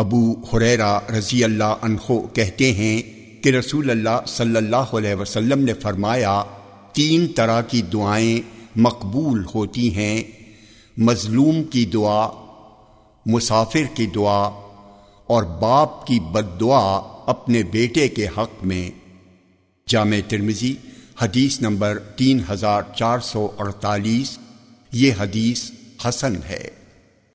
ابو حریرا رضی اللہ عنہ کہتے ہیں کہ رسول اللہ صلی اللہ علیہ وسلم نے فرمایا، تین طرح کی دعائیں مقبول ہوتی ہیں۔ مظلوم کی دعا، مسافر کی دعا اور باپ کی بد دعا اپنے بیٹے کے حق میں۔ جامع ترمزی حدیث نمبر تین ہزار چار سو اڑتالیس، یہ حدیث حسن ہے۔